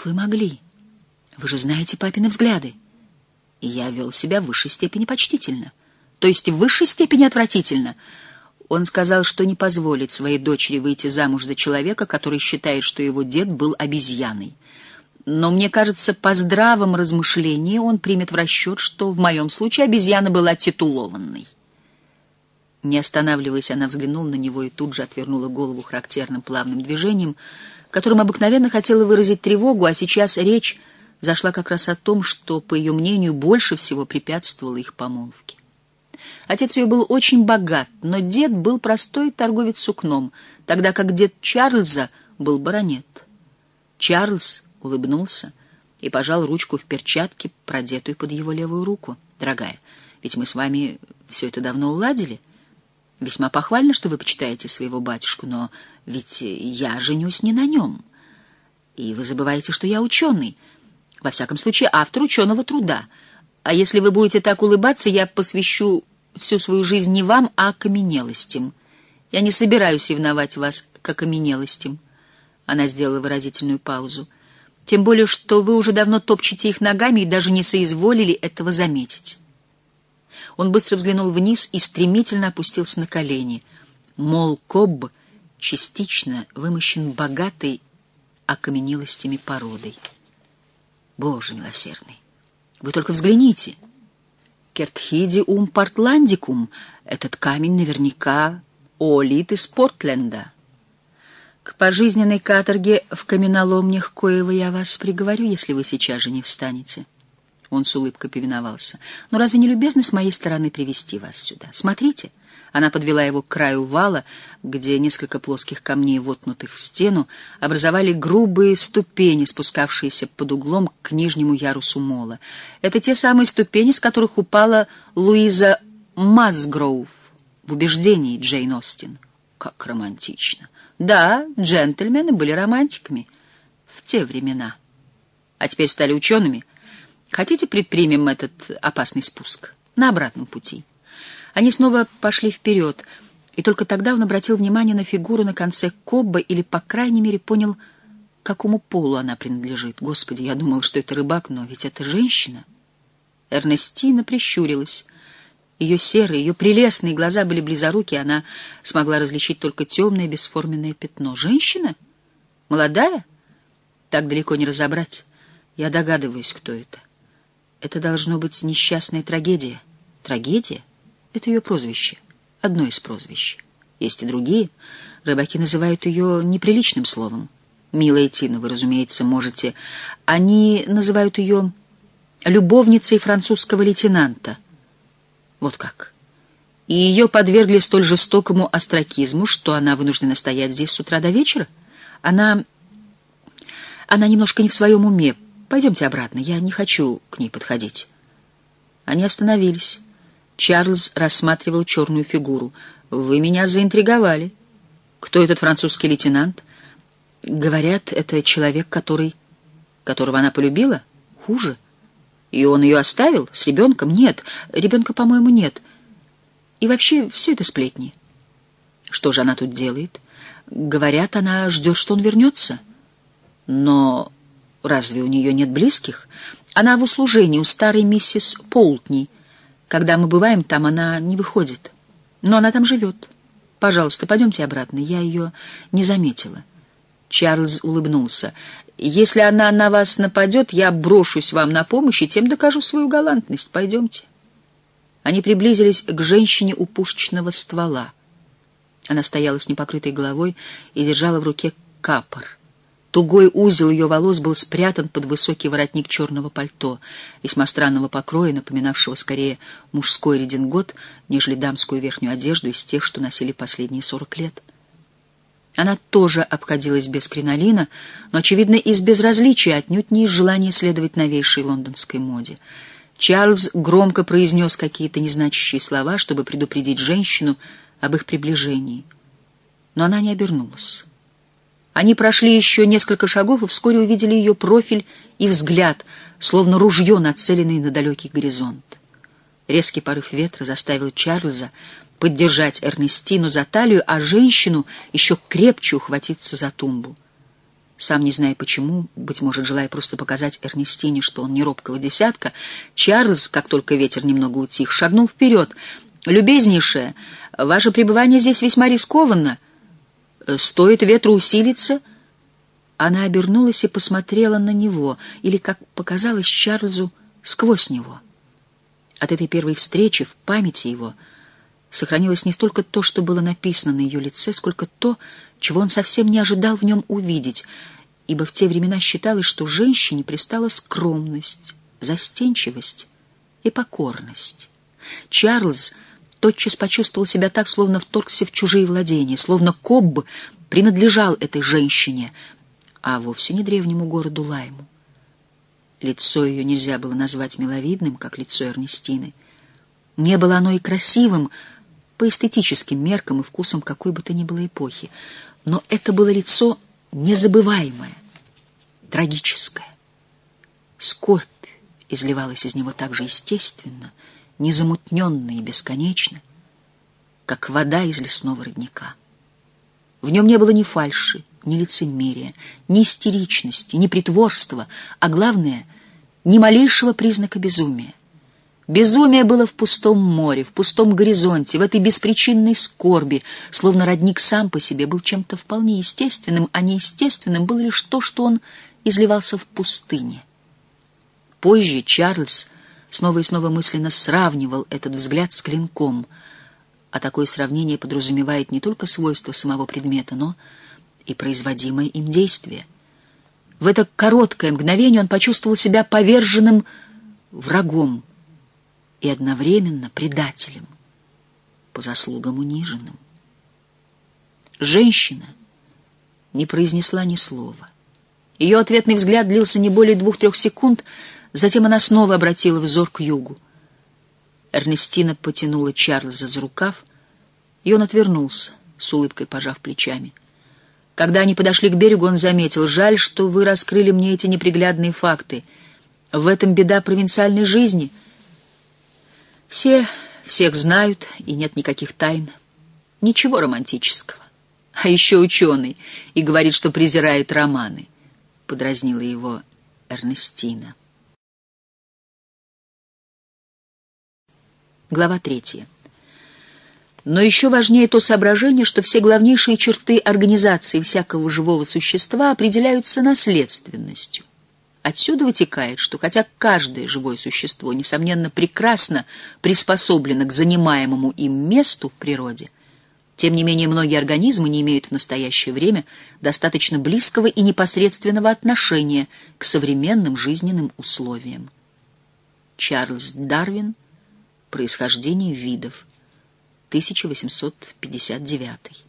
Как вы могли? Вы же знаете папины взгляды. И я вел себя в высшей степени почтительно. То есть в высшей степени отвратительно. Он сказал, что не позволит своей дочери выйти замуж за человека, который считает, что его дед был обезьяной. Но мне кажется, по здравом размышлении он примет в расчет, что в моем случае обезьяна была титулованной. Не останавливаясь, она взглянула на него и тут же отвернула голову характерным плавным движением, которым обыкновенно хотела выразить тревогу, а сейчас речь зашла как раз о том, что, по ее мнению, больше всего препятствовало их помолвке. Отец ее был очень богат, но дед был простой торговец сукном, тогда как дед Чарльза был баронет. Чарльз улыбнулся и пожал ручку в перчатке, продетую под его левую руку. «Дорогая, ведь мы с вами все это давно уладили. Весьма похвально, что вы почитаете своего батюшку, но ведь я женюсь не на нем. И вы забываете, что я ученый, во всяком случае автор ученого труда. А если вы будете так улыбаться, я посвящу всю свою жизнь не вам, а окаменелостям. Я не собираюсь ревновать вас к окаменелостям». Она сделала выразительную паузу. Тем более, что вы уже давно топчете их ногами и даже не соизволили этого заметить. Он быстро взглянул вниз и стремительно опустился на колени. Мол, Кобб частично вымощен богатой окаменелостями породой. Боже милосердный! Вы только взгляните! Кертхиди ум портландикум. Этот камень наверняка олит из Портленда. К пожизненной каторге в каменоломнях коего я вас приговорю, если вы сейчас же не встанете. Он с улыбкой повиновался. «Но разве не любезно с моей стороны привести вас сюда? Смотрите!» Она подвела его к краю вала, где несколько плоских камней, воткнутых в стену, образовали грубые ступени, спускавшиеся под углом к нижнему ярусу мола. Это те самые ступени, с которых упала Луиза Масгроув в убеждении Джейн Остин. Как романтично! Да, джентльмены были романтиками в те времена. А теперь стали учеными. Хотите, предпримем этот опасный спуск? На обратном пути. Они снова пошли вперед, и только тогда он обратил внимание на фигуру на конце кобба или, по крайней мере, понял, какому полу она принадлежит. Господи, я думал, что это рыбак, но ведь это женщина. Эрнестина прищурилась. Ее серые, ее прелестные глаза были близоруки, она смогла различить только темное бесформенное пятно. Женщина? Молодая? Так далеко не разобрать. Я догадываюсь, кто это. Это должно быть несчастная трагедия. Трагедия? Это ее прозвище. Одно из прозвищ. Есть и другие. Рыбаки называют ее неприличным словом. Милая Тина, вы, разумеется, можете... Они называют ее любовницей французского лейтенанта — вот как. И ее подвергли столь жестокому остракизму, что она вынуждена стоять здесь с утра до вечера? Она... Она немножко не в своем уме. Пойдемте обратно, я не хочу к ней подходить. Они остановились. Чарльз рассматривал черную фигуру. «Вы меня заинтриговали. Кто этот французский лейтенант?» «Говорят, это человек, который... которого она полюбила? Хуже». И он ее оставил? С ребенком? Нет. Ребенка, по-моему, нет. И вообще, все это сплетни. Что же она тут делает? Говорят, она ждет, что он вернется. Но разве у нее нет близких? Она в услужении у старой миссис Полтни. Когда мы бываем там, она не выходит. Но она там живет. Пожалуйста, пойдемте обратно. Я ее не заметила. Чарльз улыбнулся. Если она на вас нападет, я брошусь вам на помощь и тем докажу свою галантность. Пойдемте. Они приблизились к женщине у пушечного ствола. Она стояла с непокрытой головой и держала в руке капор. Тугой узел ее волос был спрятан под высокий воротник черного пальто, весьма странного покроя, напоминавшего скорее мужской редингот, нежели дамскую верхнюю одежду из тех, что носили последние сорок лет. Она тоже обходилась без кринолина, но, очевидно, из безразличия, отнюдь не из желания следовать новейшей лондонской моде. Чарльз громко произнес какие-то незначащие слова, чтобы предупредить женщину об их приближении. Но она не обернулась. Они прошли еще несколько шагов и вскоре увидели ее профиль и взгляд, словно ружье, нацеленное на далекий горизонт. Резкий порыв ветра заставил Чарльза поддержать Эрнестину за талию, а женщину еще крепче ухватиться за тумбу. Сам не зная почему, быть может, желая просто показать Эрнестине, что он не робкого десятка, Чарльз, как только ветер немного утих, шагнул вперед. «Любезнейшая, ваше пребывание здесь весьма рискованно. Стоит ветру усилиться...» Она обернулась и посмотрела на него, или, как показалось Чарльзу, сквозь него. От этой первой встречи в памяти его сохранилось не столько то, что было написано на ее лице, сколько то, чего он совсем не ожидал в нем увидеть, ибо в те времена считалось, что женщине пристала скромность, застенчивость и покорность. Чарльз тотчас почувствовал себя так, словно вторгся в чужие владения, словно Кобб принадлежал этой женщине — а вовсе не древнему городу Лайму. Лицо ее нельзя было назвать миловидным, как лицо Эрнестины. Не было оно и красивым по эстетическим меркам и вкусам какой бы то ни было эпохи, но это было лицо незабываемое, трагическое. Скорбь изливалась из него так же естественно, незамутненно и бесконечно, как вода из лесного родника. В нем не было ни фальши, ни лицемерия, ни истеричности, ни притворства, а главное — ни малейшего признака безумия. Безумие было в пустом море, в пустом горизонте, в этой беспричинной скорби, словно родник сам по себе был чем-то вполне естественным, а неестественным было лишь то, что он изливался в пустыне. Позже Чарльз снова и снова мысленно сравнивал этот взгляд с клинком, а такое сравнение подразумевает не только свойства самого предмета, но и производимое им действие. В это короткое мгновение он почувствовал себя поверженным врагом и одновременно предателем, по заслугам униженным. Женщина не произнесла ни слова. Ее ответный взгляд длился не более двух-трех секунд, затем она снова обратила взор к югу. Эрнестина потянула Чарльза за рукав, и он отвернулся, с улыбкой пожав плечами. Когда они подошли к берегу, он заметил, «Жаль, что вы раскрыли мне эти неприглядные факты. В этом беда провинциальной жизни. Все всех знают, и нет никаких тайн. Ничего романтического. А еще ученый, и говорит, что презирает романы», — подразнила его Эрнестина. Глава третья. Но еще важнее то соображение, что все главнейшие черты организации всякого живого существа определяются наследственностью. Отсюда вытекает, что хотя каждое живое существо, несомненно, прекрасно приспособлено к занимаемому им месту в природе, тем не менее многие организмы не имеют в настоящее время достаточно близкого и непосредственного отношения к современным жизненным условиям. Чарльз Дарвин «Происхождение видов», 1859